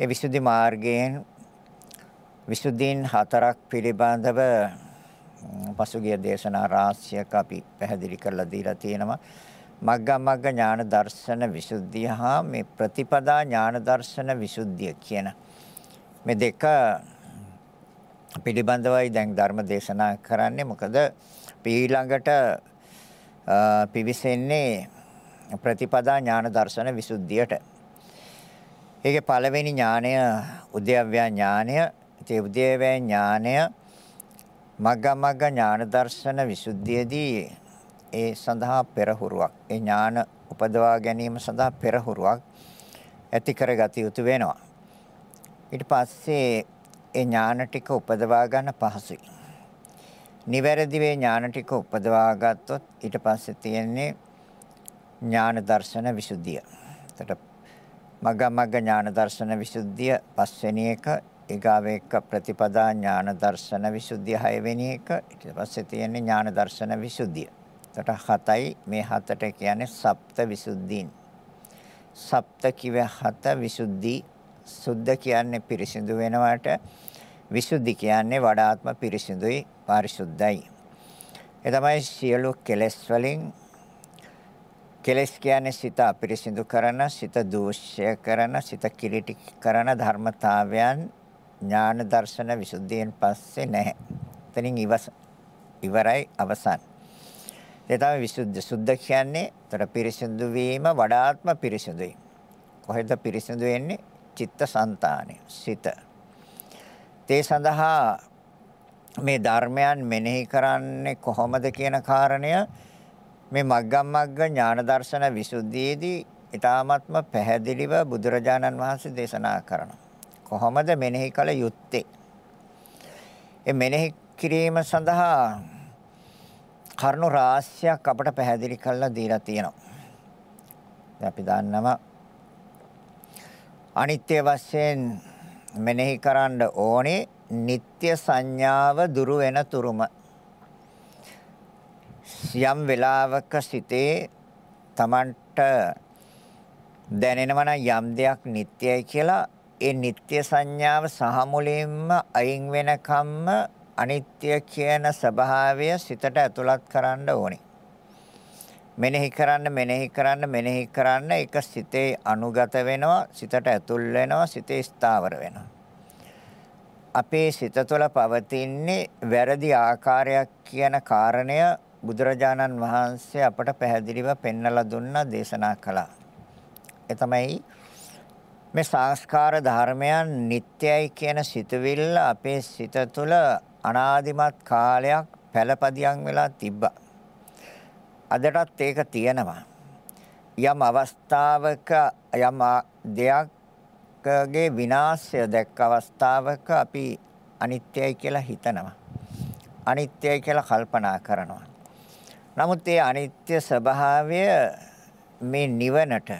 ඒ විසුද්ධි මාර්ගයෙන් විසුද්ධීන් හතරක් පිළිබඳව පසුගිය දේශනා රාශියක අපි පැහැදිලි කරලා දීලා තියෙනවා. මග්ගමග්ග ඥාන දර්ශන විසුද්ධිය හා මේ ප්‍රතිපදා ඥාන දර්ශන විසුද්ධිය කියන මේ දෙක පිළිබඳවයි දැන් ධර්ම දේශනා කරන්නේ මොකද ඊළඟට පිවිසෙන්නේ ප්‍රතිපදා ඥාන දර්ශන විසුද්ධියට. ඒකේ පළවෙනි ඥානය උද්‍යව්‍ය ඥානය. ඒ උද්‍යව්‍ය ඥානය මග්ගමග්ග ඥාන දර්ශන විසුද්ධියේදී ඒ සඳහා පෙරහුරුවක් ඒ ඥාන උපදවා ගැනීම සඳහා පෙරහුරුවක් ඇති කරගත යුතු වෙනවා. ඊට පස්සේ ඒ ඥාන ටික උපදවා ගන්න පහසුයි. නිවැරදි වේ ඥාන ටික උපදවා ගත්තොත් ඊට පස්සේ තියෙන්නේ ඥාන දර්ශන විසුද්ධිය. එතකොට මග්ගමග්ග ඥාන දර්ශන විසුද්ධිය පස්වෙනි එක ඊගාව එක ප්‍රතිපදා ඥාන දර්ශන විසුද්ධිය හයවෙනි එක ඊට පස්සේ තියෙන්නේ ඥාන දර්ශන විසුද්ධිය. එතකොට හතයි මේ හතට කියන්නේ සප්ත විසුද්ධීන්. සප්ත කිව හත විසුද්ධි සුද්ධ කියන්නේ පිරිසිදු වෙනවට විසුද්ධි කියන්නේ වඩාත්ම පිරිසිදුයි පාරිශුද්ධයි. ඒ තමයි සියලු කෙලෙස් වලින් කෙලෙස් කියන්නේ සිත අපිරිසිදු කරන, සිත දූෂ්‍ය කරන, සිත කිලිටි කරන ධර්මතාවයන් ඥාන දර්ශන විසුද්ධියෙන් පස්සේ නැහැ. එතනින් ඉවස ඉවරයි අවසන්. ඒ තමයි විසුද්ධ සුද්ධ කියන්නේ. ତර පිරිසිදු වීම වඩාත්ම පිරිසිදුයි. කොහෙද පිරිසිදු වෙන්නේ? චිත්තසංතානෙ, සිත. ඒ සඳහා මේ ධර්මයන් මෙනෙහි කරන්නේ කොහොමද කියන කාරණය මේ මග්ගමග්ග ඥාන දර්ශන විසුද්ධියේදී ඊ타ත්ම පැහැදිලිව බුදුරජාණන් වහන්සේ දේශනා කරනවා. කොහොමද මෙනෙහි කළ යුත්තේ? ඒ මෙනෙහි කිරීම සඳහා කරුණු රාශියක් අපට පැහැදිලි කරලා දීලා තියෙනවා. අපි දන්නවා අනිත්‍ය වශයෙන් මෙනෙහි කරන්න ඕනේ නিত্য සංඥාව දුරු වෙන තුරුම යම් වෙලාවක සිතේ Tamanට දැනෙනවා යම් දෙයක් නිට්ටයයි කියලා ඒ නিত্য සංඥාව සහ මුලින්ම අයින් වෙනකම්ම අනිත්‍ය කියන ස්වභාවය සිතට ඇතුළත් කරන්න ඕනේ. මෙනෙහි කරන්න මෙනෙහි කරන්න මෙනෙහි කරන්න ඒක සිතේ අනුගත වෙනවා සිතට ඇතුල් වෙනවා සිතේ ස්ථාවර වෙනවා. අපේ සිත තුළ පවතින්නේ වැරදි ආකාරයක් කියන කාරණය බුදුරජාණන් වහන්සේ අපට පැහැදිලිව පෙන්වලා දුන්නා දේශනා කළා. ඒ තමයි මේ සංස්කාර ධර්මයන් නිට්ටයයි කියන සිතවිල්ල අපේ සිත තුළ අනාදිමත් කාලයක් පළපදියම් වෙලා තිබ්බා. අදටත් ඒක තියෙනවා. යම් අවස්ථාවක යම් දෙයක් ගේ විනාශය දැක්ක අවස්ථාවක අපි අනිත්‍යයි කියලා හිතනවා. අනිත්‍යයි කියලා කල්පනා කරනවා. නමුත් ඒ අනිත්‍ය ස්වභාවය මේ නිවනට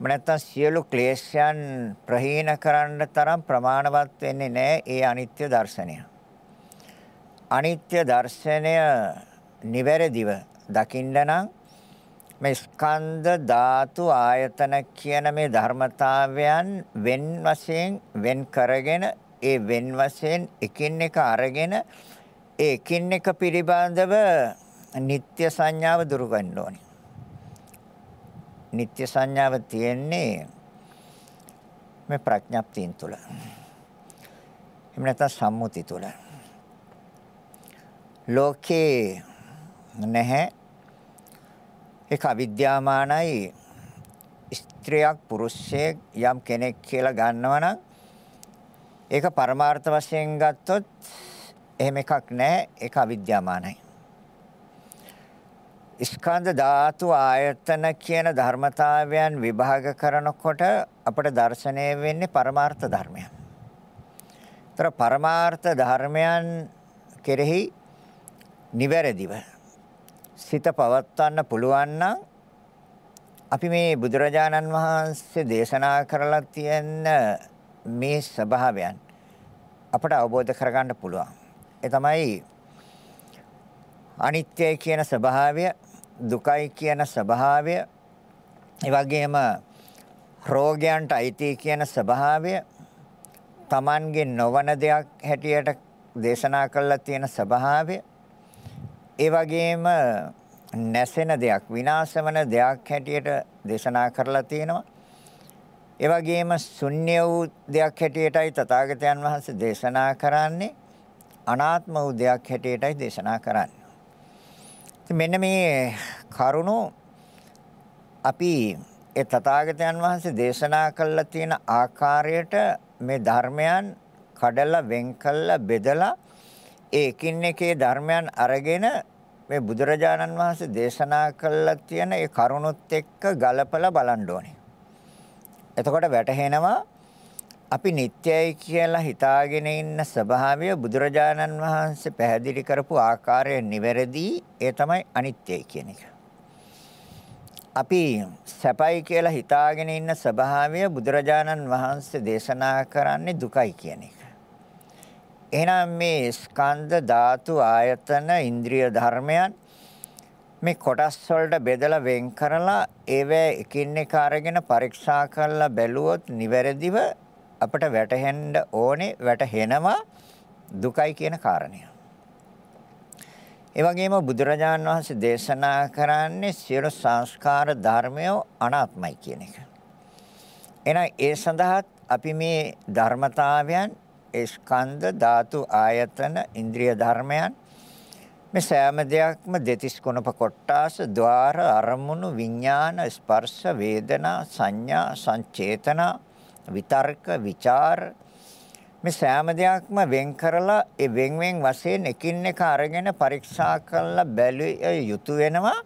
නැත්තම් සියලු ක්ලේශයන් ප්‍රහීන කරන්න තරම් ප්‍රමාණවත් වෙන්නේ නැහැ ඒ අනිත්‍ය දර්ශනය. අනිත්‍ය දර්ශනය නිවැරදිව දකින්න නම් මේ ස්කන්ධ ධාතු ආයතන කියන මේ ධර්මතාවයන් වෙන් වශයෙන් වෙන් කරගෙන ඒ වෙන් වශයෙන් එකින් එක අරගෙන ඒ එකින් එක පිළිබඳව නিত্য සංඥාව දුරු ගන්න ඕනේ. නিত্য සංඥාව තියෙන්නේ මේ ප්‍රඥප්තියන් තුල. එහෙම නැත්නම් සම්මුති තුල. ලෝකේ නැහැ ඒක අවිද්‍යාමානයි ස්ත්‍රියක් පුරුෂයෙක් යම් කෙනෙක් කියලා ගන්නවා නම් ඒක පරමාර්ථ වශයෙන් ගත්තොත් එහෙම එකක් නැහැ ඒක අවිද්‍යාමානයි ස්කන්ධ ධාතු ආයතන කියන ධර්මතාවයන් විභාග කරනකොට අපට දැర్శණය වෙන්නේ පරමාර්ථ ධර්මයන්. ඒතර පරමාර්ථ ධර්මයන් කෙරෙහි නිවැරදිව සිත පවත්වන්න පුළුවන් නම් අපි මේ බුදුරජාණන් වහන්සේ දේශනා කරලා තියෙන මේ ස්වභාවයන් අපට අවබෝධ කරගන්න පුළුවන්. ඒ තමයි අනිත්‍යය කියන ස්වභාවය දුකයි කියන ස්වභාවය, ඒ වගේම රෝගයන්ට අයිති කියන ස්වභාවය Tamanගේ නොවන දෙයක් හැටියට දේශනා කළා තියෙන ස්වභාවය ඒ වගේම නැසෙන දෙයක් විනාශ වෙන දෙයක් හැටියට දේශනා කරලා තියෙනවා ඒ වගේම ශුන්‍ය වූ දෙයක් හැටියටයි තථාගතයන් වහන්සේ දේශනා කරන්නේ අනාත්ම වූ දෙයක් හැටියටයි දේශනා කරන්නේ. මෙන්න මේ කරුණු අපි ඒ තථාගතයන් වහන්සේ දේශනා කළා තියෙන ආකාරයට මේ ධර්මයන් කඩලා වෙන් කළා බෙදලා ඒ එකින් එකේ ධර්මයන් අරගෙන මේ බුදුරජාණන් වහන්සේ දේශනා කළා තියෙන ඒ කරුණුත් එක්ක ගලපලා බලන්න ඕනේ. එතකොට වැටහෙනවා අපි නිට්ටයයි කියලා හිතාගෙන ඉන්න ස්වභාවය බුදුරජාණන් වහන්සේ පැහැදිලි කරපු ආකාරය නිවැරදි ඒ තමයි අනිත්‍යයි කියන එක. අපි සැපයි කියලා හිතාගෙන ඉන්න ස්වභාවය බුදුරජාණන් වහන්සේ දේශනා කරන්නේ දුකයි කියන එක. එහෙනම් මේ ස්කන්ධ ධාතු ආයතන ඉන්ද්‍රිය ධර්මයන් මේ කොටස් වලට බෙදලා වෙන් කරලා ඒවැ එකින් එක අරගෙන පරීක්ෂා කරලා බැලුවොත් නිවැරදිව අපට වැටහෙන්න ඕනේ වැටහෙනවා දුකයි කියන කාරණය. ඒ වගේම බුදුරජාණන් වහන්සේ දේශනා කරන්නේ සියලු සංස්කාර ධර්මය අනාත්මයි කියන එක. එහෙනම් ඒ සඳහා අපි මේ ධර්මතාවයන් ස්කන්ධ ධාතු ආයතන ඉන්ද්‍රිය ධර්මයන් මේ සෑම දෙයක්ම දෙතිස් කුණප කොට්ටාස ద్వාර අරමුණු විඥාන ස්පර්ශ වේදනා සංඥා සංචේතන විතර්ක ਵਿਚාර මේ සෑම දෙයක්ම වෙන් කරලා ඒ වෙන් වෙන් වශයෙන් එකින් එක අරගෙන පරීක්ෂා කරලා බැලිය යුතු වෙනවා.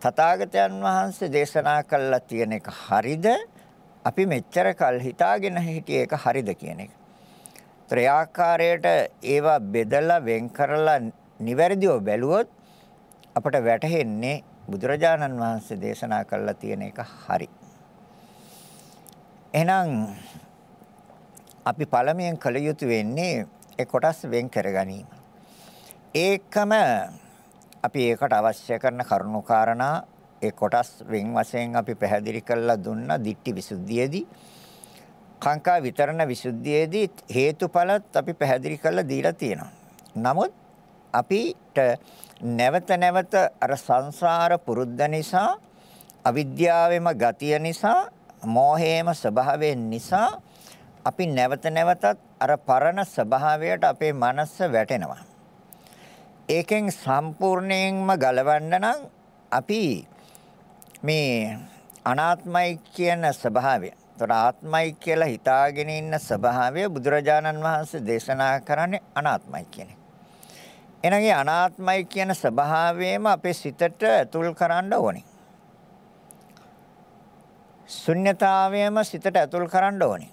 තථාගතයන් වහන්සේ දේශනා කළා තියෙන එක හරිද? අපි මෙච්චර කල් හිතාගෙන හිටියේ ඒක හරිද කියන එක. ත්‍රිආකාරයට ඒවා බෙදලා වෙන් කරලා නිවැරදිව බැලුවොත් අපට වැටහෙන්නේ බුදුරජාණන් වහන්සේ දේශනා කළා තියෙන එක හරි. එහෙනම් අපි පළමුවෙන් කළ යුතු වෙන්නේ ඒ කොටස් වෙන් කර ගැනීම. ඒකම අපි ඒකට අවශ්‍ය කරන කරුණු කාරණා ඒ කොටස් වෙන් වශයෙන් අපි පැහැදිලි කරලා දුන්නා දිට්ටි විසුද්ධියේදී කාංකා විතරණ විසුද්ධියේදී හේතුඵලත් අපි පැහැදිලි කරලා දීලා තියෙනවා. නමුත් අපිට නැවත නැවත අර සංසාර පුරුද්ද නිසා අවිද්‍යාවෙම ගතිය නිසා මෝහයේම ස්වභාවයෙන් නිසා අපි නැවත නැවතත් අර පරණ ස්වභාවයට අපේ මනස වැටෙනවා. ඒකෙන් සම්පූර්ණයෙන්ම ගලවන්න නම් අපි මේ අනාත්මයි කියන ස්වභාවය ඒතර ආත්මයි කියලා හිතාගෙන ඉන්න ස්වභාවය බුදුරජාණන් වහන්සේ දේශනා කරන්නේ අනාත්මයි කියන එක. එනගේ අනාත්මයි කියන ස්වභාවයම අපේ සිතට ඇතුල් කරන්න ඕනේ. ශුන්්‍යතාවයම සිතට ඇතුල් කරන්න ඕනේ.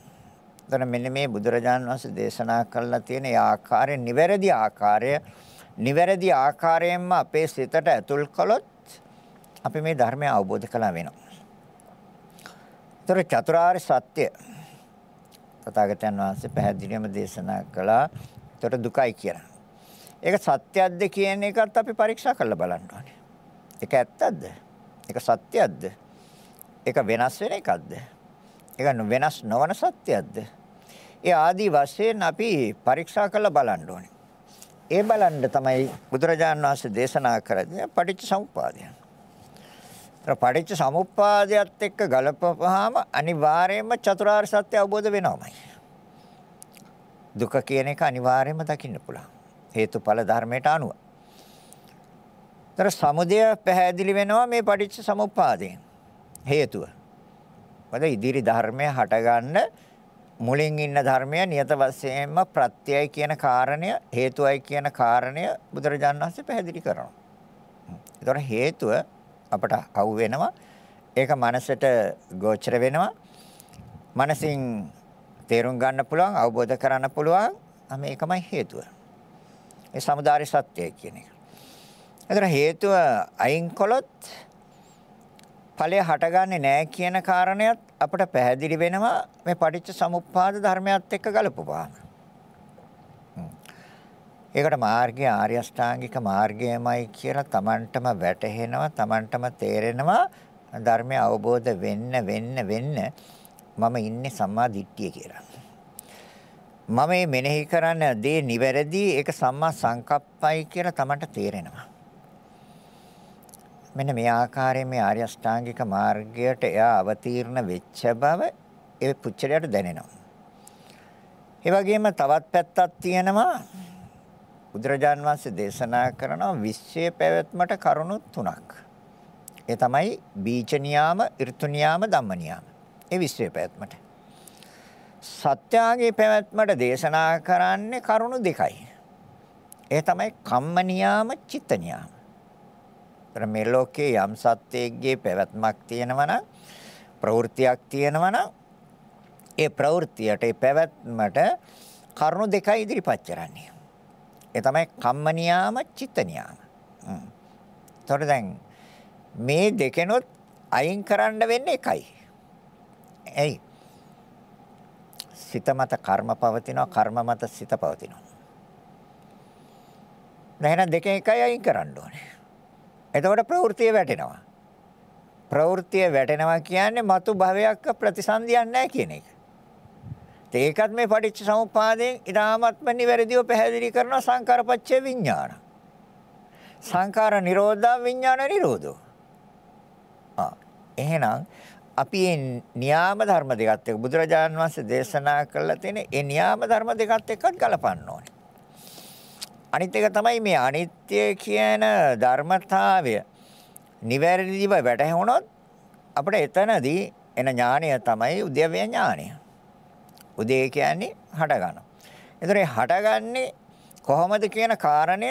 එතන මෙන්න මේ බුදුරජාණන් වහන්සේ දේශනා කළා තියෙන ඒ ආකාරය නිවැරදි ආකාරය නිවැරදි ආකාරයෙන්ම අපේ සිතට ඇතුල් කළොත් අපි මේ ධර්මය අවබෝධ කළා වෙනවා. ඒතර චතුරාර්ය සත්‍ය තථාගතයන් වහන්සේ පැහැදිලිවම දේශනා කළා. ඒතර දුකයි කියලා. ඒක සත්‍යයක්ද කියන එකත් අපි පරීක්ෂා කරලා බලන්න ඕනේ. ඒක ඇත්තක්ද? ඒක සත්‍යයක්ද? ඒක වෙනස් වෙන එකක්ද? ඒක වෙනස් නොවන සත්‍යයක්ද? ඒ ආදී වශයෙන් අපි පරීක්ෂා කරලා බලන්න ඕනේ. ඒ බලන්න තමයි බුදුරජාණන් වහන්සේ දේශනා කරන්නේ පටිච්ච සමුප්පාදය. පටිච්ච සමුප්පාදයට එක්ක ගලපපුවාම අනිවාර්යයෙන්ම චතුරාර්ය සත්‍ය අවබෝධ වෙනවමයි. දුක කියන එක අනිවාර්යයෙන්ම දකින්න පුළුවන්. හේතුඵල ධර්මයට අනුව. ତර සමුදය පැහැදිලි වෙනවා මේ පටිච්ච සමුප්පාදයෙන්. හේතුව. මොකද ඉදිරි ධර්මය හටගන්න මුලින් ඉන්න ධර්මය නියත වශයෙන්ම ප්‍රත්‍යයයි කියන කාරණය හේතුවයි කියන කාරණය බුදුරජාණන් වහන්සේ පැහැදිලි කරනවා. ඒතර හේතුව අපට අවු වෙනවා. ඒක මනසට ගෝචර වෙනවා. මනසින් තේරුම් ගන්න පුළුවන්, අවබෝධ කරගන්න පුළුවන්. මේකමයි හේතුව. ඒ සමුදාය සත්‍යය කියන එක. එතන හේතුව අයින් කළොත් ඵලය හටගන්නේ නැහැ කියන කාරණයත් අපට පැහැදිලි වෙනවා මේ පටිච්ච සමුප්පාද ධර්මයත් එක්ක ගලපුවාම. ඒකට මාර්ගය ආර්ය අෂ්ටාංගික මාර්ගයමයි කියලා Tamanටම වැටහෙනවා Tamanටම තේරෙනවා ධර්මය අවබෝධ වෙන්න වෙන්න වෙන්න මම ඉන්නේ සම්මා දිට්ඨිය කියලා. මම මේ මෙනෙහි කරන දේ නිවැරදි ඒක සම්මා සංකප්පයි කියලා තමන්ට තේරෙනවා. මෙන්න මේ ආකාරයෙන් මේ ආර්ය අෂ්ටාංගික මාර්ගයට එයා අවතීර්ණ වෙච්ච බව ඒ පුච්චලයට දැනෙනවා. ඒ වගේම තවත් පැත්තක් තියෙනවා බුදුරජාන් වහන්සේ දේශනා කරන විශ්වයේ පැවැත්මට කරුණු තුනක්. ඒ තමයි බීජ නියාම, ඍතු නියාම, ධම්ම නියාම. ඒ විශ්වයේ පැවැත්මට. සත්‍යාගේ පැවැත්මට දේශනා කරන්නේ කරුණු දෙකයි. ඒ තමයි කම්ම නියාම, චිත්ත නියාම. ତර මේ ලෝකේ යම් සත්‍යයේ පැවැත්මක් තියෙනවා නම් ප්‍රවෘත්තියක් තියෙනවා නම් ඒ ප්‍රවෘත්තියට ඒ පැවැත්මට කරුණු දෙකයි ඉදිරිපත් කරන්නේ. ඒ තමයි කම්ම නියාම චිත්ත නියාම. හ්ම්. දැන් මේ දෙකෙනොත් අයින් කරන්න වෙන්නේ එකයි. එයි. සිත මත කර්ම පවතිනවා කර්ම මත සිත පවතිනවා. දැන් දෙකෙන් එකයි අයින් කරන්න ඕනේ. එතකොට ප්‍රවෘත්තිය වැටෙනවා. ප්‍රවෘත්තිය වැටෙනවා කියන්නේ మతు භවයක් ප්‍රතිසන්දියක් නැහැ කියන එක. ඒකත් මේ පටිච්ච සමුප්පාදයෙන් ඊටාත්ම නිවැරදිව පැහැදිලි කරන සංකාරපච්චේ විඥාන. සංකාර නිරෝධා විඥාන නිරෝධෝ. ආ එහෙනම් අපි මේ න්‍යාම ධර්ම දෙකත් එක්ක බුදුරජාණන් වහන්සේ දේශනා කළා තියෙන ඒ න්‍යාම ධර්ම දෙකත් එක්කත් ගලපන්න ඕනේ. අනිත් එක තමයි මේ අනිත්‍ය කියන ධර්මතාවය නිවැරදිව වැටහුණොත් අපිට එතනදී එන ඥානය තමයි උද්‍යව්‍ය ඥානය. උදේ කියන්නේ හට ගන්නවා. ඒතර හටගන්නේ කොහොමද කියන කාරණය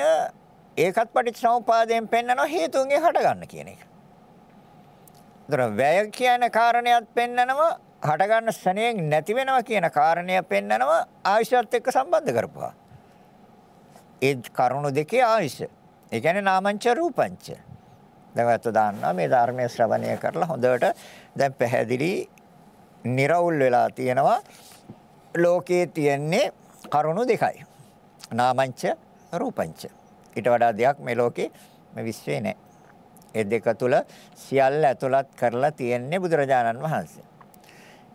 ඒකත් පටිච්චසමුපාදයෙන් පෙන්නනවා හේතුන්ගෙන් හට ගන්න කියන එක. ඒතර වැය කියන කාරණයක් පෙන්නනවා හට ගන්න ස්නේහයෙන් නැති වෙනවා කියන කාරණය පෙන්නනවා ආයශයත් එක්ක සම්බන්ධ කරපුවා. ඒ කරුණු දෙකේ ආයශ. ඒ කියන්නේ නාමංච රූපංච. දැන් ඔයත් දාන්නවා මේ ධර්මයේ ශ්‍රවණය කරලා හොඳට දැන් පැහැදිලි निराවුල් වෙලා තියෙනවා ලෝකයේ තියෙන්නේ කරුණු දෙකයි. නාමංච රූපංච. ඊට වඩා දෙයක් මේ ලෝකේ මේ විශ්වේ නැහැ. ඒ දෙක තුල සියල්ල ඇතුළත් කරලා තියෙන්නේ බුදුරජාණන් වහන්සේ.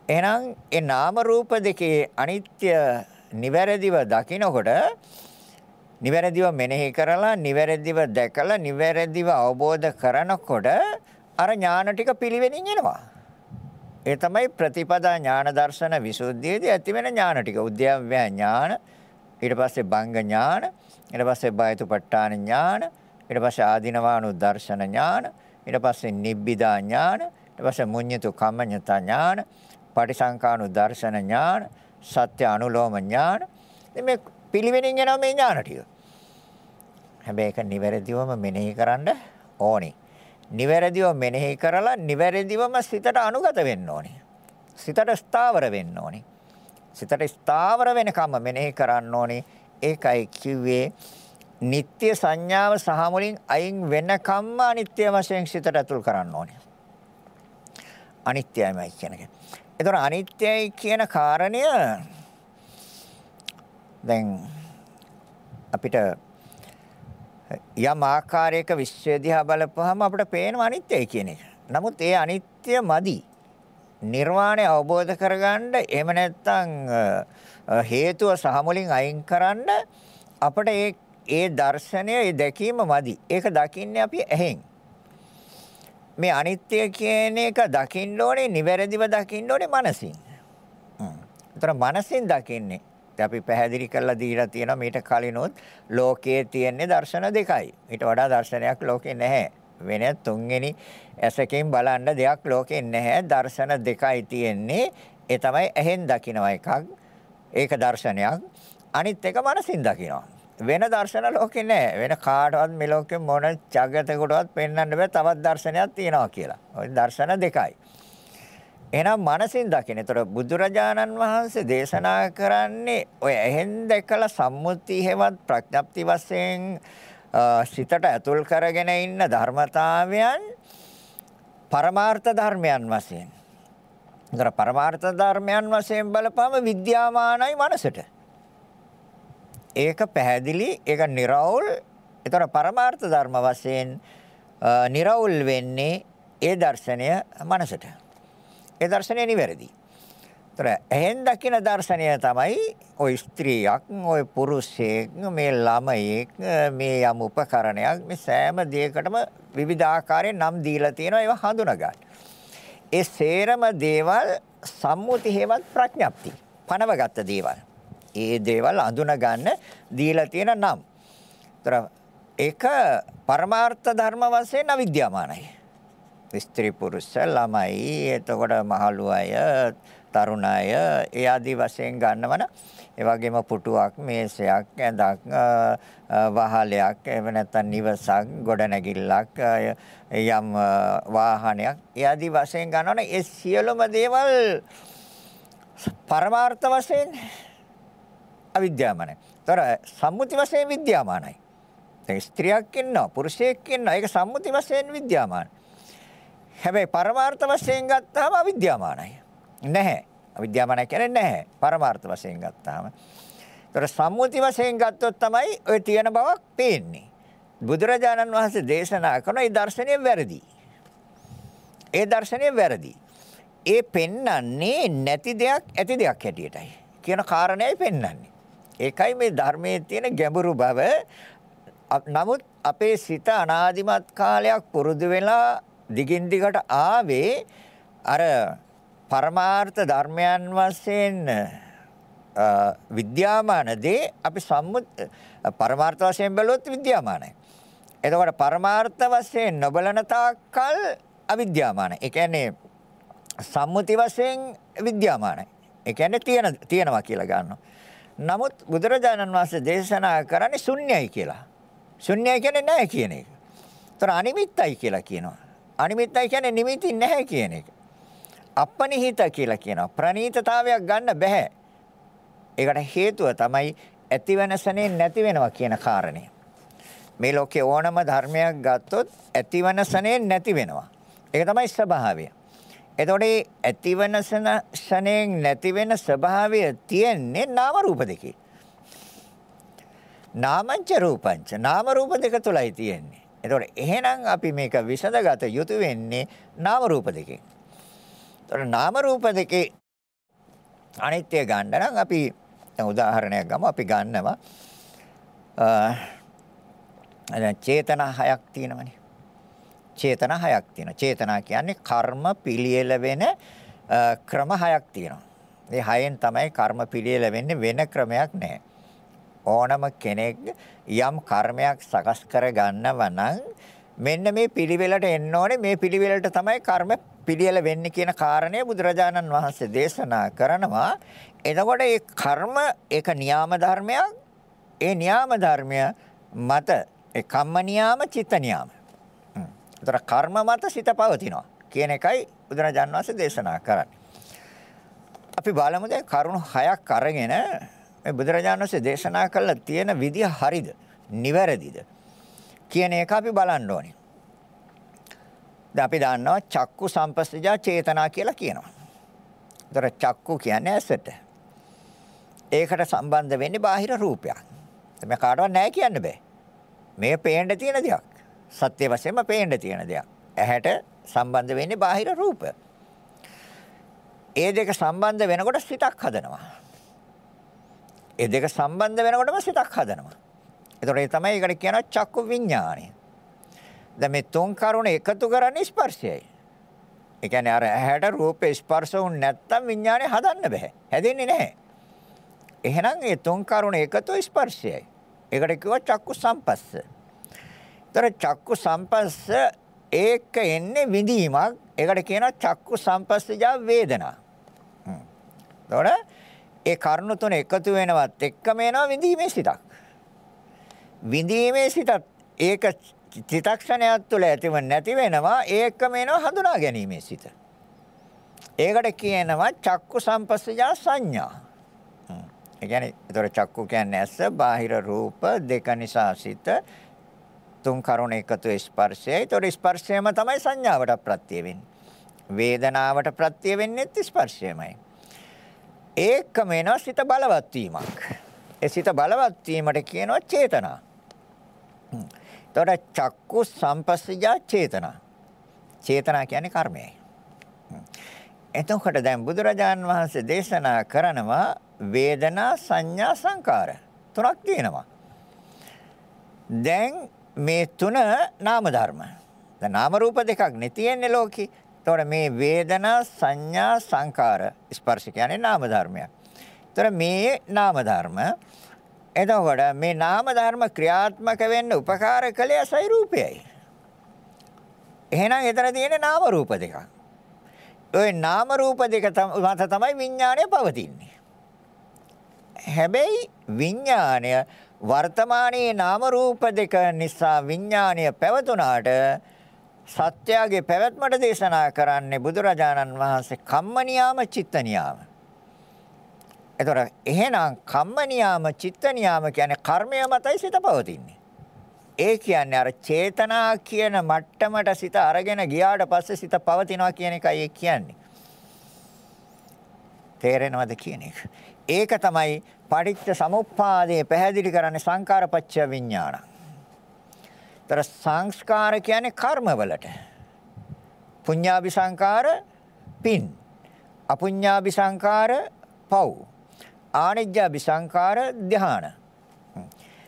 එහෙනම් ඒ නාම රූප දෙකේ අනිත්‍ය නිවැරදිව දකිනකොට නිවැරදිව මෙනෙහි කරලා නිවැරදිව දැකලා නිවැරදිව අවබෝධ කරනකොට අර ඥාන ටික පිළිවෙලින් එනවා. ඒ තමයි ප්‍රතිපදා ඥාන දර්ශන විසුද්ධියේදී ඇති වෙන ඥාන ටික. උද්‍යව්‍ය ඥාන, ඊට පස්සේ බංග ඥාන, ඊට පස්සේ බයතුපට්ඨාන ඥාන, ඊට පස්සේ ආධිනවානු දර්ශන ඥාන, ඊට පස්සේ නිබ්බිදා ඥාන, ඊට පස්සේ මුඤ්ඤතු කම්මඤ්ඤතා ඥාන, පටිසංකානු දර්ශන ඥාන, සත්‍ය අනුලෝම ඥාන. මේ පිළිවෙලින් එනවා මේ ඥාන ටික. හැබැයි ඒක නිවැරදිවම මෙනෙහි කරන්න ඕනේ. නිවැරදිව මෙනෙහි කරලා නිවැරදිවම සිතට අනුගත වෙන්න ඕනේ. සිතට ස්ථාවර වෙන්න ඕනේ. සිතට ස්ථාවර වෙනකම්ම මෙනෙහි කරන්න ඕනේ. ඒකයි කිව්වේ නিত্য සංඥාව සහ මුලින් අයින් වෙනකම්ම අනිත්‍ය වශයෙන් සිතට ඇතුල් කරන්න ඕනේ. අනිත්‍යයමයි කියන එක. ඒතර අනිත්‍යයි කියන කාරණය දැන් අපිට යම් ආකාරයක විශ්වය දිහා බලපුවාම අපිට පේනවා අනිත්‍යයි කියන එක. නමුත් ඒ අනිත්‍ය මදි. නිර්වාණය අවබෝධ කරගන්න එහෙම නැත්නම් හේතුව සහ මුලින් අයින් කරන්න අපිට ඒ ඒ දර්ශනය ඒ දැකීම මදි. ඒක දකින්නේ අපි ඇහෙන්. මේ අනිත්‍ය කියන එක දකින්න ඕනේ නිවැරදිව දකින්න ඕනේ මනසින්. හ්ම්. ඒතර මනසින් දකින්නේ අපි පැහැදිලි කරලා දීලා තියෙනවා මීට කලිනුත් ලෝකයේ තියෙන දර්ශන දෙකයි. ඊට වඩා දර්ශනයක් ලෝකේ නැහැ. වෙන තුන්වෙනි ඇසකින් බලන්න දෙයක් ලෝකේ නැහැ. දර්ශන දෙකයි තියෙන්නේ. ඒ තමයි ඇහෙන් දකිනවා එකක්. ඒක දර්ශනයක්. අනිත් එක මනසින් දකිනවා. වෙන දර්ශන ලෝකේ නැහැ. වෙන කාටවත් මේ ලෝකේ මොන జగතකටවත් පෙන්වන්න බෑ. තවත් දර්ශනයක් තියෙනවා කියලා. ওই දර්ශන දෙකයි. එහෙනම් මනසින් දකින්න. එතකොට බුදුරජාණන් වහන්සේ දේශනා කරන්නේ ඔය එහෙන් දැකලා සම්මුති හේවත් ප්‍රඥප්ති වශයෙන් සිතට ඇතුල් කරගෙන ඉන්න ධර්මතාවයන් පරමාර්ථ ධර්මයන් වශයෙන්. ඒතර පරමාර්ථ ධර්මයන් වශයෙන් බලපම විද්‍යාමානයි මනසට. ඒක පැහැදිලි, ඒක निराවුල්. ඒතර පරමාර්ථ ධර්ම වශයෙන් निराවුල් වෙන්නේ ඒ දර්ශනය මනසට. ඒ දර්ශනය නිවැරදි. ඒතර එහෙන් දකින දර්ශනය තමයි ওই ස්ත්‍රියක්, ওই පුරුෂයෙක්, මේ ළමයෙක්, මේ යම් උපකරණයක් මේ සෑම දෙයකටම විවිධාකාරයෙන් නම් දීලා තියෙනවා ඒවා හඳුනා ඒ සේරම දේවල් සම්මුති හේවත් ප්‍රඥප්ති. පනවගත්ත දේවල්. ඒ දේවල් අඳුන ගන්න දීලා තියෙන නම්. ඒතර ඒක පරමාර්ථ ධර්ම වශයෙන් අවිද්‍යාමානයි. ස්ත්‍රී පුරුෂ ළමයි එතකොට මහලු අය තරුණ අය ඒ ආදි වශයෙන් ගන්නවන ඒ වගේම පුටුවක් මේසයක් ඇඳක් වහලයක් එහෙම නැත්නම් නිවසක් ගොඩනැගිල්ලක් යම් වාහනයක් ඒ ආදි වශයෙන් ගන්නවන ඒ සියලුම දේවල් පරමාර්ථ වශයෙන් අවිද්‍යාමානයි. ତොර සම්මුති වශයෙන් විද්‍යාමානයි. දැන් ස්ත්‍රියක් ඉන්නවා පුරුෂයෙක් ඉන්නවා ඒක සම්මුති වශයෙන් විද්‍යාමානයි. හැබැයි පරමාර්ථ වශයෙන් ගත්තාම අවිද්‍යාමානයි. නැහැ. අවිද්‍යාමානයි කියන්නේ නැහැ. පරමාර්ථ වශයෙන් ගත්තාම. ඒතර සම්මුති වශයෙන් ගත්තොත් තමයි ඔය තියෙන බවක් පේන්නේ. බුදුරජාණන් වහන්සේ දේශනා කරන ඒ දර්ශනය වැරදි. ඒ දර්ශනය වැරදි. ඒ පෙන්වන්නේ නැති දෙයක් ඇති දෙයක් හැටියටයි කියන කාරණේයි පෙන්වන්නේ. ඒකයි මේ ධර්මයේ තියෙන ගැඹුරු බව. නමුත් අපේ සිත අනාදිමත් කාලයක් පුරුදු වෙලා දිගින් දිගට ආවේ අර පරමාර්ථ ධර්මයන් වශයෙන් විද්‍යාමාන දේ අපි සම්මුත් පරමාර්ථ වශයෙන් බැලුවොත් විද්‍යාමානයි. එතකොට පරමාර්ථ වශයෙන් නොබලන තාක්කල් අවිද්‍යාමානයි. ඒ කියන්නේ සම්මුති වශයෙන් විද්‍යාමානයි. ඒ කියන්නේ තියෙන තියෙනවා කියලා ගන්නවා. නමුත් බුදුරජාණන් වහන්සේ දේශනා කරන්නේ ශුන්‍යයි කියලා. ශුන්‍යයි කියන්නේ නැහැ කියන එක. ඒතර අනිමිත්තයි කියලා කියනවා. අනිමිත්තයි කියන්නේ නිමිති නැහැ කියන එක. අපනිහිත කියලා කියනවා. ප්‍රනීතතාවයක් ගන්න බෑ. ඒකට හේතුව තමයි ඇතිවනසනේ නැති වෙනවා කියන කාරණය. මේ ලෝකේ ඕනම ධර්මයක් ගත්තොත් ඇතිවනසනේ නැති වෙනවා. ඒක තමයි ස්වභාවය. එතකොට ඇතිවනසන ශණයෙන් නැති වෙන ස්වභාවය තියෙන්නේ නාම රූප දෙකේ. නාමංච රූපංච නාම රූප දෙක තුලයි තියෙන්නේ. එතකොට එහෙනම් අපි මේක විසඳගත යුතු වෙන්නේ නාම රූප දෙකෙන්. ඒතර නාම රූප දෙකේ අනිත්‍ය ගන්න නම් අපි දැන් උදාහරණයක් ගමු. අපි ගන්නවා අ චේතනා හයක් තියෙනවනේ. චේතනා හයක් තියෙනවා. චේතනා කියන්නේ කර්ම පිළියෙල වෙන ක්‍රම හයක් තියෙනවා. මේ හයෙන් තමයි කර්ම පිළියෙල වෙන්නේ වෙන ක්‍රමයක් නැහැ. ඕනම කෙනෙක් යම් කර්මයක් සකස් කර ගන්නව නම් මෙන්න මේ පිළිවෙලට එන්න ඕනේ මේ පිළිවෙලට තමයි කර්ම පිළියෙල වෙන්නේ කියන කාරණය බුදුරජාණන් වහන්සේ දේශනා කරනවා. එතකොට මේ කර්ම ඒක න්‍යාම ධර්මයක්. ඒ න්‍යාම ධර්මය මත ඒ කම්ම න්‍යාම චිත්ත න්‍යාම. ඒතර කර්ම මත සිත පවතිනවා කියන එකයි බුදුරජාණන් වහන්සේ දේශනා කරන්නේ. අපි බලමු දැන් කරුණු හයක් අරගෙන මේ බුදුරජාණන් වහන්සේ දේශනා කළ තියෙන විදිය හරිද? නිවැරදිද? කියන එක අපි බලන්න ඕනේ. දැන් අපි දන්නවා චක්කු සම්පස්සජා චේතනා කියලා කියනවා. ඒතර චක්කු කියන්නේ ඇසට. ඒකට සම්බන්ධ වෙන්නේ බාහිර රූපයක්. මේ කාටවත් නැහැ කියන්න බෑ. මේ පේන්න තියෙන දෙයක්. සත්‍ය වශයෙන්ම පේන්න තියෙන දෙයක්. ඇහැට සම්බන්ධ වෙන්නේ බාහිර රූප. ඒ දෙක සම්බන්ධ වෙනකොට සිතක් හදනවා. ඒ දෙක සම්බන්ධ වෙනකොටම සිතක් හදනවා. ඒතකොට ඒ තමයි ඒකට කියනවා චක්කු විඥානය. දැන් මේ තුන් කරුණ එකතු කරන්නේ ස්පර්ශයයි. ඒ කියන්නේ අර ඇහැට රූපේ ස්පර්ශ වුනේ නැත්තම් විඥානය හදන්න බෑ. හැදෙන්නේ නැහැ. එහෙනම් මේ තුන් කරුණ එකතු ස්පර්ශයයි. ඒකට කිව්වා චක්කු සම්පස්ස. ତර චක්කු සම්පස්ස ඒක එන්නේ විඳීමක්. ඒකට කියනවා චක්කු සම්පස්සජා වේදනා. එතකොට ඒ කරුණු තුන එකතු වෙනවත් එක්කම එනවා විඳීමේ සිතක්. විඳීමේ සිතත් ඒක චිතක්ෂණයක් තුළ ඇතිව නැති වෙනවා ඒකම එනවා හඳුනා ගැනීමේ සිත. ඒකට කියනවා චක්කු සම්පස්සජා සංඥා. ඒ කියන්නේ ඒතර චක්කු කියන්නේ ඇස බාහිර රූප දෙක නිසා සිත තුන් කරුණ එකතු ස්පර්ශයයි. ඒතර ස්පර්ශයම තමයි සංඥාවට ප්‍රත්‍ය වෙන්නේ. වේදනාවට ප්‍රත්‍ය වෙන්නේ ස්පර්ශයමයි. ඒකම එනවා සිත බලවත් වීමක්. ඒ සිත බලවත් වීමට කියනවා චේතනා. එතකොට චක්කු සම්පස්සජා චේතනා. චේතනා කියන්නේ කර්මයයි. එතකොට දැන් බුදුරජාන් වහන්සේ දේශනා කරනවා වේදනා සංඥා සංකාර තුනක් තියෙනවා. දැන් මේ තුන නාම ධර්ම. දැන් නාම රූප දෙකක් නේ තියෙන්නේ ලෝකේ. එතකොට මේ වේදනා සංඥා සංකාර ස්පර්ශ කියන්නේ නාම ධර්මයක්. එතකොට මේ නාම ධර්ම එතකොට මේ නාම ධර්ම ක්‍රියාත්මක වෙන්න උපකාර කළේ අසයි රූපයයි. එහෙනම් එතන තියෙන්නේ නාම රූප දෙකක්. ওই නාම රූප දෙක මත තමයි විඥාණය පවතින්නේ. හැබැයි විඥාණය වර්තමානයේ නාම රූප දෙක නිසා විඥාණය පැවතුනාට සත්‍යයේ පැවැත්මට දේශනා කරන්නේ බුදුරජාණන් වහන්සේ කම්ම නියාම චිත්ත නියාම. එතකොට එහෙනම් කම්ම නියාම චිත්ත නියාම කියන්නේ කර්මය මතයි සිත පවතින්නේ. ඒ කියන්නේ අර චේතනා කියන මට්ටමට සිත අරගෙන ගියාට පස්සේ සිත පවතිනවා කියන එකයි ඒ කියන්නේ. තේරෙනවද කියන එක? ඒක තමයි පටිච්ච සමුප්පාදයේ පැහැදිලි කරන්නේ සංකාරපච්චය විඥාන. ତර සංස්කාර කියන්නේ කර්මවලට. පුඤ්ඤාභි සංකාර පින්. අපුඤ්ඤාභි සංකාර පව්. ආනිජ්ජාභි සංකාර ධ්‍යාන.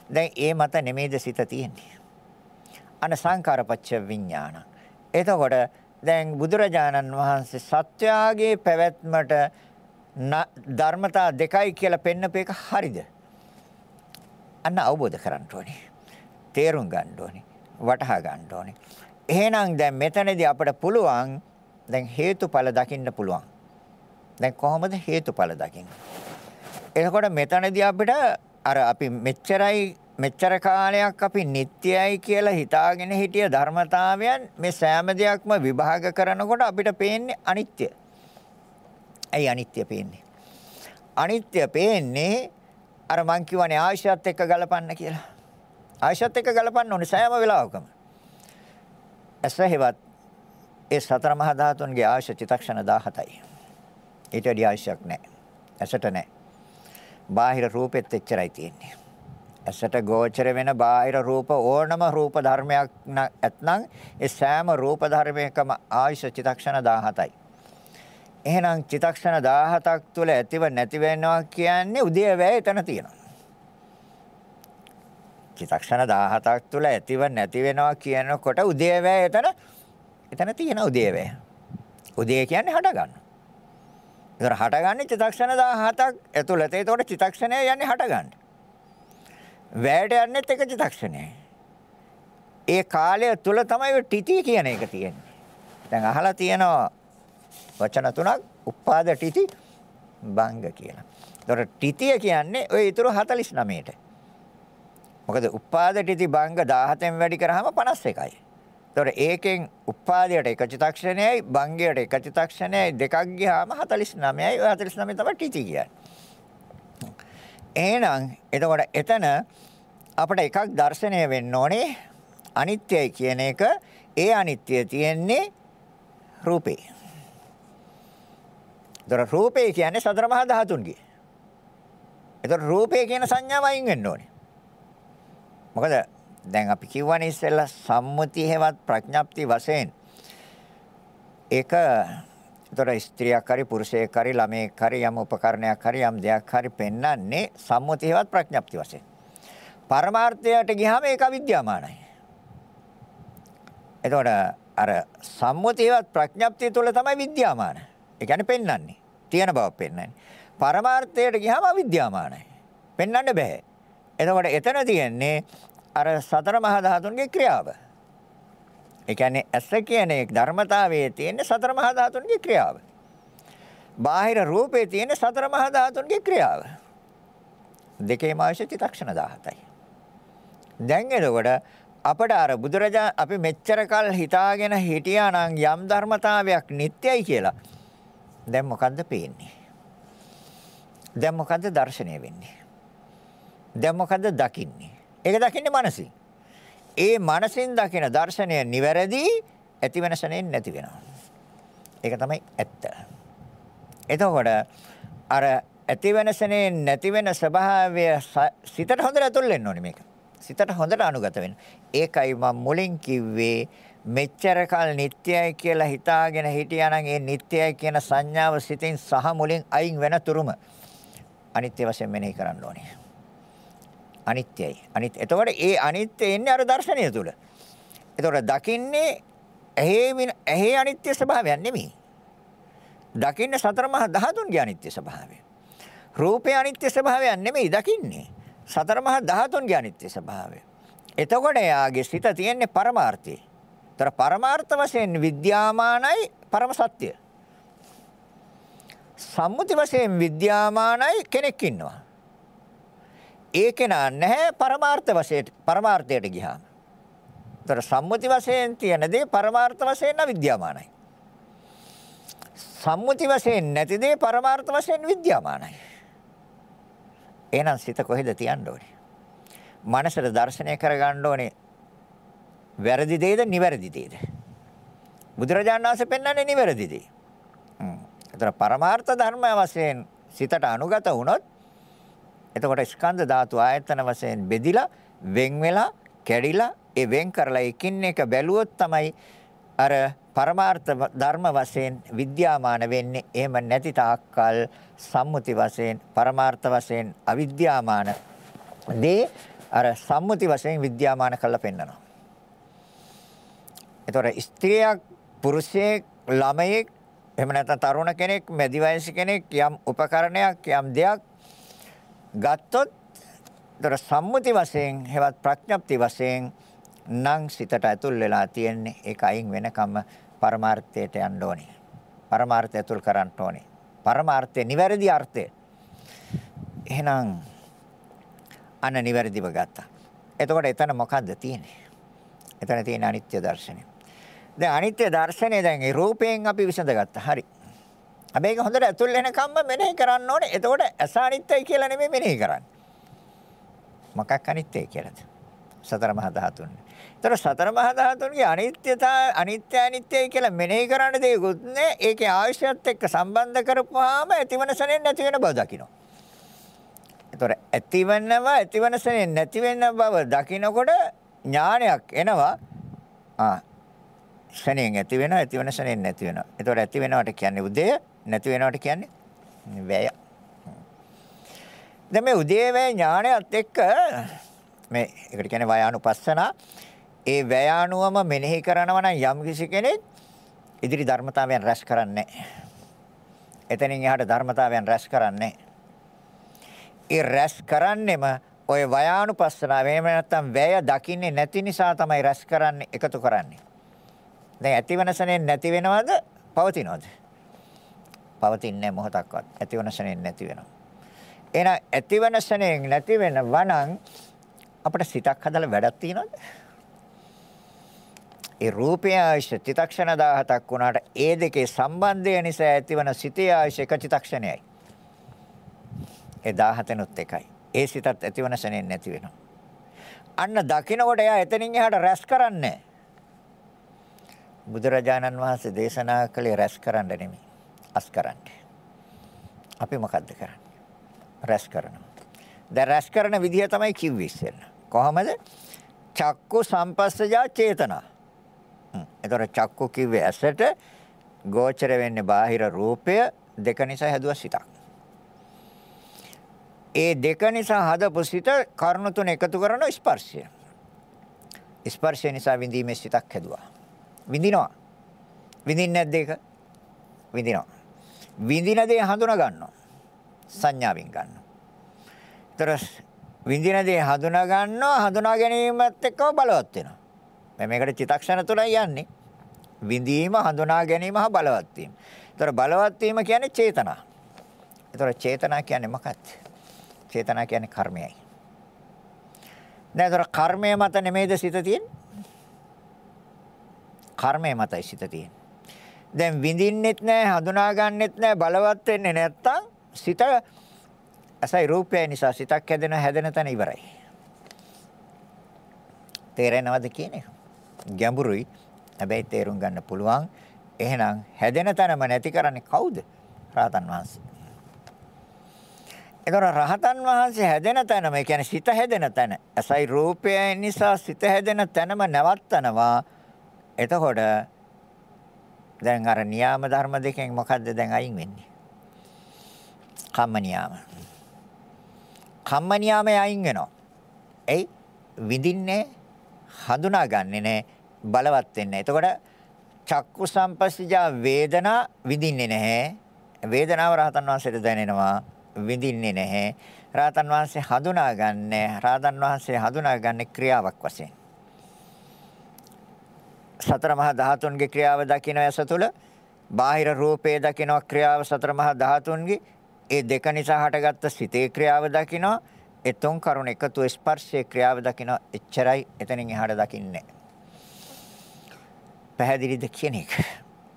දැන් ඒ මත නෙමෙයිද සිත තියෙන්නේ. අන සංකාරපච්ච විඥාන. එතකොට දැන් බුදුරජාණන් වහන්සේ සත්‍යාගේ පැවැත්මට ධර්මතා දෙකයි කියලා පෙන්නපේක හරිද? අන්න අවබෝධ කරගන්න ඕනේ. තේරුම් ගන්න ඕනේ. වටහා ගන්න ඕනේ. එහෙනම් දැන් මෙතනදී අපිට පුළුවන් දැන් හේතුඵල දකින්න පුළුවන්. දැන් කොහොමද හේතුඵල දකින්නේ? එතකොට මෙතනදී අපිට අර අපි මෙච්චරයි මෙච්චර කාලයක් අපි නිට්ටයයි කියලා හිතාගෙන හිටිය ධර්මතාවයන් මේ සෑම දෙයක්ම විභාග කරනකොට අපිට පේන්නේ අනිත්‍ය. ඇයි අනිත්‍ය පේන්නේ? අනිත්‍ය පේන්නේ අර මං කියවනේ ආයශයත් එක්ක ගලපන්න කියලා. ආයශයත් එක්ක ගලපන්න ඕනේ සෑම වෙලාවකම. ඇසහෙවත් ඒ සතර මහා ධාතුන්ගේ ආයශ චිතක්ෂණ 17යි. ඊට වඩා ආයශයක් නැහැ. ඇසට නැහැ. බාහිර රූපෙත් එච්චරයි තියෙන්නේ. ඇසට ගෝචර වෙන බාහිර රූප ඕනම රූප ධර්මයක් නැත්නම් ඒ සෑම රූප ධර්මයකම ආයුෂ චිතක්ෂණ 17යි. එහෙනම් චිතක්ෂණ 17ක් තුළ ඇතිව නැති වෙනවා කියන්නේ උදේවැය එතන තියෙනවා. චිතක්ෂණ 17ක් තුළ ඇතිව නැති වෙනවා කියනකොට උදේවැය එතන එතන තියෙන උදේවැය. උදේ කියන්නේ හට ගන්න. ඒතර හටගන්නේ චිතක්ෂණ 17ක් ඇතුළත. ඒතකොට චිතක්ෂණය යන්නේ හටගන්න. වැයට යන්නේත් එක චිතක්ෂණයයි. ඒ කාලය තුල තමයි ටිටි කියන එක තියෙන්නේ. දැන් අහලා තියෙනවා වචන තුනක් උපාද ටිටි බංග කියලා. ඒතර ටිටිය කියන්නේ ওই ඊතුරු 49ට. මොකද උපාදටිති බංග 17න් වැඩි කරාම 51යි. එතකොට ඒකෙන් උපාදයට එක චිතක්ෂණයයි බංගයට එක චිතක්ෂණයයි දෙකක් ගියාම 49යි. ඔය 49 තමයි ටිති කියන්නේ. එහෙනම් එතකොට එතන අපිට එකක් දැర్శණය වෙන්න ඕනේ අනිත්‍යයි කියන එක. ඒ අනිත්‍ය තියෙන්නේ රූපේ. එතකොට රූපේ කියන්නේ සතර මහා ධාතුන්ගේ. එතකොට රූපේ කියන සංඥාව අයින් වෙන්න ඕනේ. මොකද දැන් අපි කියවනේ ඉස්සෙල්ලා සම්මුති හේවත් ප්‍රඥප්ති වශයෙන් ඒක ඒතර ස්ත්‍රියක් හරි පුරුෂයෙක් හරි ළමයෙක් හරි යම් උපකරණයක් හරි යම් දෙයක් හරි පෙන්වන්නේ සම්මුති හේවත් ප්‍රඥප්ති වශයෙන්. පරමාර්ථයට ගියාම ඒක අවිද්‍යාමානයි. එතකොට අර සම්මුතියවත් ප්‍රඥප්තිය තුළ තමයි විද්‍යාමාන. ඒ කියන්නේ පෙන්වන්නේ. තියෙන බව පෙන්වන්නේ. පරමාර්ථයට ගියාම අවිද්‍යාමානයි. පෙන්වන්න බෑ. එතකොට එතන තියෙන්නේ අර සතර මහා ධාතුන්ගේ ක්‍රියාව. ඒ කියන්නේ ඇස කියන එක ධර්මතාවයේ තියෙන සතර මහා ධාතුන්ගේ ක්‍රියාව. බාහිර රූපේ තියෙන සතර මහා ධාතුන්ගේ ක්‍රියාව. දෙකේම අවශ්‍ය චිත්තක්ෂණ 17යි. දැන් එතකොට අපට අර බුදුරජා අපි මෙච්චර කල් හිතාගෙන හිටියා නම් යම් ධර්මතාවයක් නිට්ටයයි කියලා. දැන් මොකද්ද පේන්නේ? දැන් මොකද්ද දැర్శණය වෙන්නේ? දැන් මොකද්ද දකින්නේ? ඒක දකින්නේ මනසින්. ඒ මනසින් දකින දර්ශනය නිවැරදි ඇති වෙනසනෙන් නැති වෙනවා. ඒක තමයි ඇත්ත. එතකොට අර ඇති වෙනසනේ නැති වෙන ස්වභාවය සිතට හොඳට ඇතුල් වෙන්න ඕනේ මේක. සිතට හොඳට අනුගත වෙන්න. ඒකයි මම මුලින් කිව්වේ මෙච්චර කල් නිට්ටයයි කියලා හිතාගෙන හිටියානම් ඒ නිට්ටයයි කියන සංඥාව සිතින් සහ මුලින් අයින් වෙන තුරුම අනිත්‍ය වශයෙන් මෙනෙහි කරන්න ඕනේ. අනිත්‍යයි. අනිත් එතකොට ඒ අනිත්‍ය එන්නේ අර දර්ශනය තුල. එතකොට දකින්නේ ඇහි ඇහි අනිත්‍ය ස්වභාවයක් නෙමෙයි. දකින්නේ සතර මහා ධාතුන්ගේ අනිත්‍ය ස්වභාවය. රූපේ අනිත්‍ය ස්වභාවයක් නෙමෙයි දකින්නේ. සතර මහා ධාතුන්ගේ අනිත්‍ය ස්වභාවය. එතකොට එයාගේ සිත තියෙන්නේ පරමාර්ථයේ. ତර පරමාර්ථ වශයෙන් විද්‍යාමානයි පරම සත්‍ය. සම්මුති වශයෙන් විද්‍යාමානයි කෙනෙක් ඉන්නවා. ඒ කෙනා නැහැ පරමාර්ථ වශයෙන් පරමාර්ථයට ගියාම. ତර සම්මුති වශයෙන් තියෙන දේ පරමාර්ථ වශයෙන් අවිද්‍යාමානයි. සම්මුති වශයෙන් නැති දේ පරමාර්ථ වශයෙන් විද්‍යාමානයි. එහෙනම් සිත කොහෙද තියන්න ඕනේ? මනසට දර්ශනය කරගන්න ඕනේ වැරදි දෙයද නිවැරදි දෙයද? බුදුරජාණන් වහන්සේ පෙන්වන්නේ නිවැරදි දෙය. හ්ම්. ඒතර පරමාර්ථ ධර්ම වශයෙන් සිතට අනුගත වුණොත් එතකොට ස්කන්ධ ධාතු ආයතන වශයෙන් බෙදිලා වෙන් වෙලා කැඩිලා ඒ වෙන් කරලා එකින් එක බැලුවොත් තමයි අර පරමාර්ථ ධර්ම වශයෙන් විද්‍යාමාන වෙන්නේ එහෙම නැති තාක්කල් සම්මුති වශයෙන් පරමාර්ථ වශයෙන් අවිද්‍යාමාන දේ අර සම්මුති වශයෙන් විද්‍යාමාන කරලා පෙන්නනවා. ඒතොර ස්ත්‍රියක් පුරුෂයෙක් ළමයෙක් එහෙම නැත්නම් තරුණ කෙනෙක් මැදි වයස කෙනෙක් යම් උපකරණයක් යම් දෙයක් ගත්තොත් ඒතොර සම්මුති වශයෙන් හෙවත් ප්‍රඥප්ති වශයෙන් නම් සිතට ඇතුල් වෙලා තියෙන්නේ ඒක අයින් වෙනකම්ම පරමාර්ථයට යන්න ඕනේ. පරමාර්ථය ඇතුල් කරන්න ඕනේ. පරමාර්ථය නිවැරදි අර්ථය. එහෙනම් අන්න නිවැරදිව ගත්තා. එතකොට එතන මොකද්ද තියෙන්නේ? එතන තියෙන අනිත්‍ය දර්ශනය. දැන් අනිත්‍ය දර්ශනය දැන් ඒ රූපයෙන් අපි විසඳගත්තා. හරි. හැබැයි ඒක හොඳට ඇතුල් වෙනකම්ම මෙනෙහි කරන්න ඕනේ. එතකොට ඇස අනිත්‍යයි කියලා නෙමෙයි මෙනෙහි කරන්නේ. මොකක් අනිත්‍යයි කියලාද? සතර මහා ධාතුන්. ඒතර සතර මහා ධාතුන්ගේ අනිත්‍යතාව අනිත්‍ය අනිත්‍යයි කියලා මෙනෙහි කරන්න දෙයක්වත් නෑ. ඒකේ ආයශයත් එක්ක සම්බන්ධ කරපුවාම ඇතිවන සනෙන් නැති වෙන බව දකින්න. ඒතර ඇතිවෙනව ඇතිවන සනෙන් නැති වෙන බව දකින්නකොට ඥානයක් එනවා. ආ සනෙන් ඇති වෙනවා ඇතිවන සනෙන් නැති වෙනවා. ඒතර ඇති වෙනවට කියන්නේ උදය නැති වෙනවට කියන්නේ වැය. දැන් මේ උදේවැය ඥානයත් එක්ක මේ ඒකට කියන්නේ වයානුපස්සනා ඒ වෑයානුවම මෙනෙහි කරනවා නම් යම් කිසි කෙනෙක් ඉදිරි ධර්මතාවයන් රැස් කරන්නේ එතනින් එහාට ධර්මතාවයන් රැස් කරන්නේ ඒ රැස් කරන්නෙම ඔය වයානුපස්සනාව එහෙම නැත්නම් වැය දකින්නේ නැති නිසා තමයි රැස් කරන්නේ එකතු කරන්නේ. දැන් ඇතිවනසනේ නැති වෙනවද? පවතිනවද? පවතින්නේ මොහොතක්වත්. ඇතිවනසනේ නැති වෙනවා. එහෙනම් ඇතිවනසනේ නැති වෙනවා නම් අපිට සිතක් හදලා වැඩක් තියනවද? ඒ රූපය ආයශ චිතක්ෂණ 17ක් වුණාට ඒ දෙකේ සම්බන්ධය නිසා ඇතිවන සිතේ ආයශ එක චිතක්ෂණයයි. ඒ 17නුත් එකයි. ඒ සිතත් ඇතිවන ශරණෙන් නැති වෙනවා. අන්න දකින්නකොට එයා එතනින් එහාට රැස් කරන්නේ බුදුරජාණන් වහන්සේ දේශනා කළේ රැස් කරන්න නෙමෙයි. අස් කරන්න. අපි මොකද්ද කරන්නේ? රැස් කරනවා. දැන් රැස් කරන විදිහ තමයි කිව්වේ ඉස්සෙල්ලා. කොහමද? චක්කු සම්පස්සජා චේතනා එතකොට චක්කු කිව්වේ ඇසට ගෝචර වෙන්නේ බාහිර රූපය දෙක නිසා හැදුවා සිතක්. ඒ දෙක නිසා හදපු සිත කර්ණ තුන එකතු කරන ස්පර්ශය. ස්පර්ශය නිසා විඳීමේ සිතක් හැදුවා. විඳිනවා. විඳින්නේ නැද්ද ඒක? විඳිනවා. විඳින දේ හඳුනා ගන්නවා. සංඥාවෙන් ගන්නවා. ඒතර විඳින දේ හඳුනා ගන්නවා හඳුනා ගැනීමත් එක්කම බලවත් වෙනවා. මේකට චිතක්ෂණ තුනයි යන්නේ. විඳීම, හඳුනා ගැනීම හා බලවත් වීම. ඒතර බලවත් වීම කියන්නේ චේතනා. ඒතර චේතනා කියන්නේ මොකක්ද? චේතනා කියන්නේ කර්මයයි. දැන් ඒතර කර්මය මත නෙමෙයිද සිත තියෙන්නේ? කර්මය මතයි සිත තියෙන්නේ. දැන් විඳින්නෙත් නැහැ, හඳුනා ගන්නෙත් නැහැ, බලවත් වෙන්නේ නැත්තම් සිත අසයි රූපය නිසා සිතක් හැදෙන හැදෙන තැන ඉවරයි. තේරෙනවද කියන්නේ? ගැඹුරුයි. හැබැයි තේරුම් ගන්න පුළුවන්. එහෙනම් හැදෙන තැනම නැති කරන්නේ කවුද? රහතන් වහන්සේ. ඒතර රහතන් වහන්සේ හැදෙන තැනම, ඒ කියන්නේ සිත හැදෙන තැන. අසයි රූපය නිසා සිත හැදෙන තැනම නැවත්තනවා. එතකොට දැන් අර නියාම ධර්ම දෙකෙන් මොකද්ද දැන් අයින් වෙන්නේ? කම්ම නියාම. කම්ම නියාමයේ අයින් වෙනවා. එයි විඳින්නේ හඳුනාගන්නේ නැහැ බලවත් වෙන්නේ. එතකොට චක්කු සම්පස්සජා වේදනා විඳින්නේ නැහැ. වේදනාව රහතන් වහන්සේට දැනෙනවා විඳින්නේ නැහැ. රහතන් වහන්සේ හඳුනාගන්නේ රහතන් වහන්සේ හඳුනාගන්නේ ක්‍රියාවක් වශයෙන්. සතර මහා ධාතුන්ගේ ක්‍රියාව දකින ඇස තුළ බාහිර රූපේ දකින ක්‍රියාව සතර මහා ධාතුන්ගේ ඒ දෙක නිසා හටගත්ත සිතේ ක්‍රියාව දකිනවා ඒ තුන් කරුණ එකතු ස්පර්ශයේ ක්‍රියාව දකිනවා එච්චරයි එතනින් එහාට දකින්නේ. පැහැදිලිද කියන එක?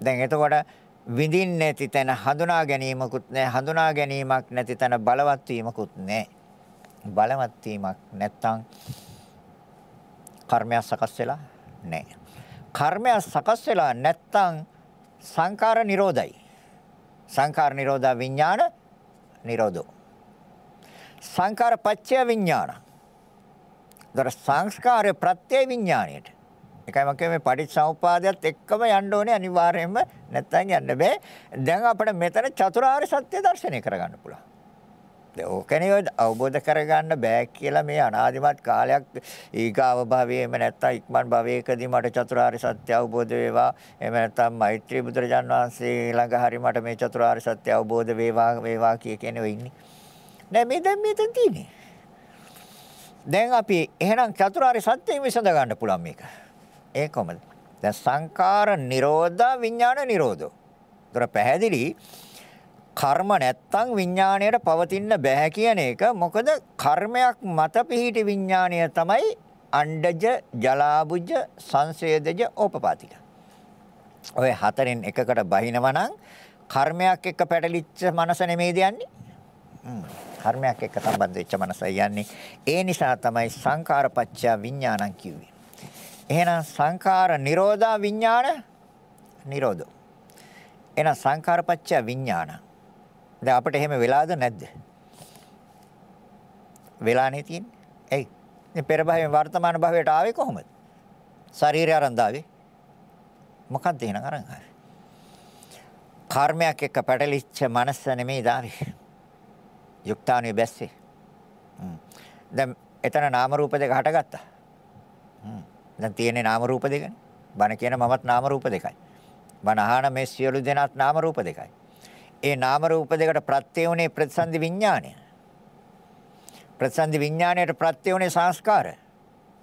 දැන් එතකොට විඳින්නේ නැති තැන හඳුනා ගැනීමකුත් නැහැ හඳුනා ගැනීමක් නැති තැන බලවත් වීමකුත් නැහැ බලවත් වීමක් නැත්තම් කර්මයක් සකස් වෙලා නැහැ කර්මය සකස් වෙලා නැත්තම් සංකාර නිරෝධයි. සංකාර නිරෝධා විඥාන නිරෝධෝ. සංකාර පත්‍ය විඥාන. දර සංස්කාරය ප්‍රත්‍ය විඥාණයට. ඒකයි මම කියන්නේ පටිච්චසමුපාදයට එක්කම යන්න ඕනේ අනිවාර්යයෙන්ම නැත්තම් යන්න බෑ. දැන් අපිට මෙතන චතුරාර්ය සත්‍ය දර්ශනය කරගන්න පුළුවන්. ඕකනේ අවබෝධ කරගන්න බෑ කියලා මේ අනාදිමත් කාලයක් ඊගාව භවයේම නැත්තම් ඉක්මන් භවයකදී මට චතුරාර්ය සත්‍ය අවබෝධ වේවා. එහෙම නැත්තම් මෛත්‍රී බුදුරජාන් වහන්සේ ළඟ හරි මට මේ චතුරාර්ය සත්‍ය අවබෝධ වේවා වේවා කිය කෙනෙක් ඉන්නේ. නෑ මේ දැන් මෙතන තියෙන්නේ. දැන් අපි එහෙනම් චතුරාර්ය සත්‍යයෙන් විසඳ ගන්න පුළුවන් මේක. ඒ කොහමද? දැන් සංකාර නිරෝධ විඥාන නිරෝධෝ. ඒතර පැහැදිලි කර්ම නැත්තම් විඥාණයට පවතින්න බෑ කියන එක මොකද කර්මයක් මත පිහිටි විඥාණය තමයි අණ්ඩජ ජලාබුජ සංසේදජ ඕපපාතික. ඔය හතරෙන් එකකට බහිනවා නම් කර්මයක් එක්ක පැටලිච්ච මනස නෙමෙයිද යන්නේ? කර්මයක් එක්ක සම්බන්ධ වෙච්ච මනසයි යන්නේ. ඒ නිසා තමයි සංකාරපච්චය විඥානං කිව්වේ. එහෙනම් සංකාර නිරෝධා විඥාන නිරෝධෝ. එහෙනම් සංකාරපච්චය විඥානං දැන් අපිට එහෙම වෙලාද නැද්ද? වෙලානේ තියෙන්නේ. එයි. මේ පෙර භවයෙන් වර්තමාන භවයට ආවේ කොහොමද? ශරීරය අරන් දාවේ. මොකක්ද එහෙනම් අරන් ආවේ? කර්මයක් එක්ක පැටලිච්ච මනස නෙමෙයි දාවේ. යුක්තාණිය බැස්සේ. දැන් එතන නාම රූප දෙක හටගත්තා. දැන් තියෙන්නේ නාම රූප දෙකනේ. බණ කියන මමත් නාම රූප දෙකයි. බණ අහන මේ සියලු දෙනාත් නාම රූප දෙකයි. ඒ නාම රූප දෙකට ප්‍රත්‍ය වුණේ ප්‍රතිසන්දි විඥාණය. ප්‍රතිසන්දි විඥාණයට ප්‍රත්‍ය වුණේ සංස්කාර. ඒ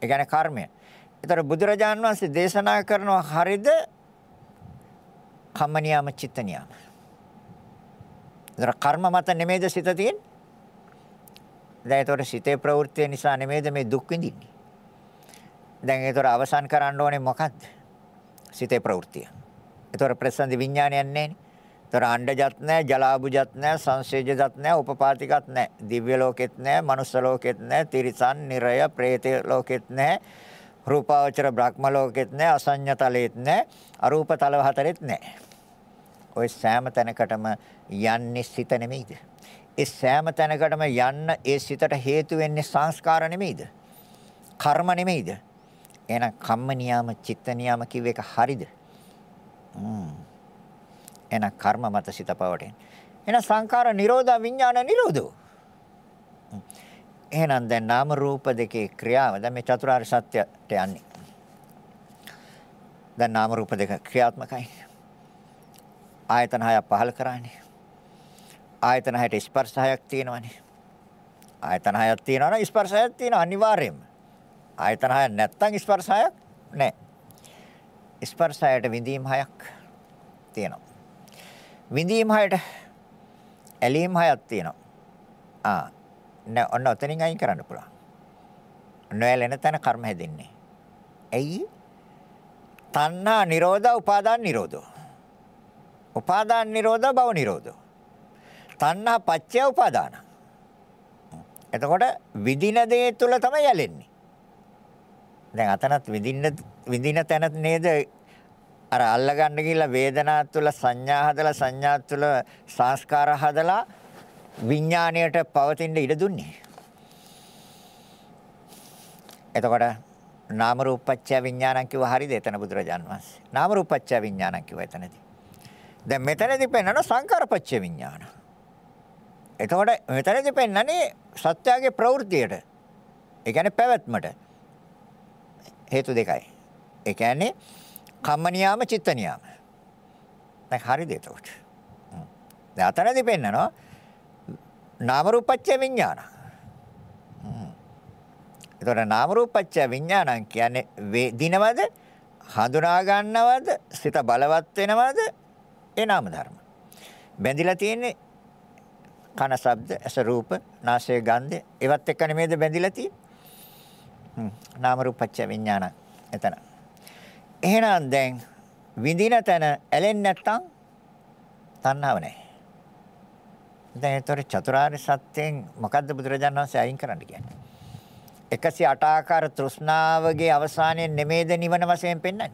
කියන්නේ කර්මය. ඒතර බුදුරජාන් වහන්සේ දේශනා කරනවා හරිද? කම්ම නියම චිත්ත නියම. ඒතර කර්ම මත නෙමෙයිද සිත තියෙන්නේ? දැන් ඒතර සිතේ ප්‍රවෘත්ති නිසා නෙමෙයිද මේ දුක් විඳින්නේ? දැන් ඒතර අවසන් කරන්න ඕනේ මොකද්ද? සිතේ ප්‍රවෘත්තිය. ඒතර ප්‍රතිසන්දි විඥානයක් නැහැ ඒතර අණ්ඩජත් නැහැ, ජලාබුජත් නැහැ, සංසේජජත් නැහැ, උපපාතිකත් නැහැ. දිව්‍ය ලෝකෙත් නැහැ, මනුස්ස ලෝකෙත් නැහැ, තිරිසන්, නිරය, പ്രേත ලෝකෙත් නැහැ. රූපාවචර බ්‍රහ්ම ලෝකෙත් නැහැ, අසඤ්ඤ තලෙත් නැහැ, අරූප තල හතරෙත් නැහැ. ওই සෑම තැනකටම යන්නේ සිත නෙමෙයිද? ඒ සෑම තැනකටම යන්න ඒ සිතට හේතු වෙන්නේ සංස්කාර නෙමෙයිද? කර්ම නෙමෙයිද? එහෙනම් කම්ම නියාම, චිත්ත නියාම කිව්ව එක හරිද? ම්ම් එහෙනම් කර්ම මත සිත පවටෙන. එහෙනම් සංඛාර නිරෝධා විඥාන නිරෝධෝ. එහෙනම් දැන් නාම රූප දෙකේ ක්‍රියාව දැන් මේ චතුරාර්ය සත්‍යයට යන්නේ. දැන් නාම රූප දෙක ක්‍රියාත්මකයි. ආයතන හය පහල කරන්නේ. ආයතන හයට ස්පර්ශ හයක් තියෙනවනේ. ආයතන හයක් තියෙනවනේ ස්පර්ශ හයක් තියෙනවා අනිවාර්යයෙන්ම. ආයතන හයක් නැත්තම් ස්පර්ශ හයක් නැහැ. ස්පර්ශ හයට විඳීම් හයක් තියෙනවා. විඳීම් හයට ඇලීම් හයක් තියෙනවා. ආ නෑ ඔන්න ඔතනින් අයින් කරන්න පුළුවන්. නොඇලෙන තැන කර්ම හැදෙන්නේ. ඇයි? තණ්හා නිරෝධ උපාදාන නිරෝධෝ. උපාදාන නිරෝධ භව නිරෝධෝ. තණ්හා පත්‍ය උපාදාන. එතකොට විදින දේ තුල තමයි ඇලෙන්නේ. දැන් අතනත් විඳින්න විඳින තැන නේද අර අල්ලගන්න ගිහිල්ලා වේදනා තුළ සංඥා හදලා සංඥා තුළ සංස්කාර හදලා විඥාණයට පවතින ඉඩ දුන්නේ. එතකොට නාම රූපච්ඡ විඥානං කිව්ව හරියද එතන බුදුරජාන් වහන්සේ. නාම රූපච්ඡ විඥානං කිව්ව එතනදී. දැන් මෙතනදී පෙන්වන සංකාරපච්ඡ විඥාන. එතකොට මෙතනදී පෙන්වන්නේ සත්‍යයේ ප්‍රවෘත්තියට. ඒ කියන්නේ පැවැත්මට. හේතු දෙකයි. ඒ කියන්නේ කම්ම නියාම චිත්ත නියාම. දැන් හරිද එතකොට? දැන් අතනදී පෙන්නනවා නාම රූපච්ඡ විඥාන. එතකොට නාම රූපච්ඡ විඥානං කියන්නේ දිනවද හඳුනා ගන්නවද සිත බලවත් වෙනවද ඒ නාම ධර්ම. බැඳිලා තියෙන්නේ කන ශබ්ද ඇස රූප නාසය ගන්ධ ඒවත් එක්ක නෙමෙයිද බැඳිලා තියෙන්නේ. නාම රූපච්ඡ විඥාන එතන. එහෙනම් දැන් විඳින තැන ඇලෙන්නේ නැත්තම් තණ්හාව නැහැ. දැන් ඒතර චතුරාර්ය සත්‍යයෙන් මොකද්ද බුදුරජාණන් වහන්සේ අයින් කරන්න කියන්නේ? 108 ආකාර තෘෂ්ණාවගේ අවසානයේ නෙමේද නිවන වශයෙන් පෙන්වන්නේ.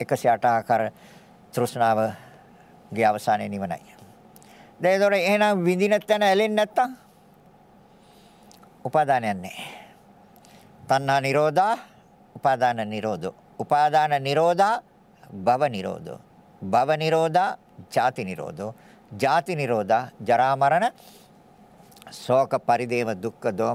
108 ආකාර තෘෂ්ණාවගේ අවසානයේ නිවනයි. දැන් ඒතර එහෙනම් විඳින තැන ඇලෙන්නේ නැත්තම් උපාදානයක් නැහැ. තණ්හා නිරෝධා උපාදාන නිරෝධෝ. උපාදාන නිරෝධා භව නිරෝධෝ. භව නිරෝධා ජාති නිරෝධෝ. ජාති නිරෝධා ජරා මරණ ශෝක පරිදේව දුක්ඛ දෝම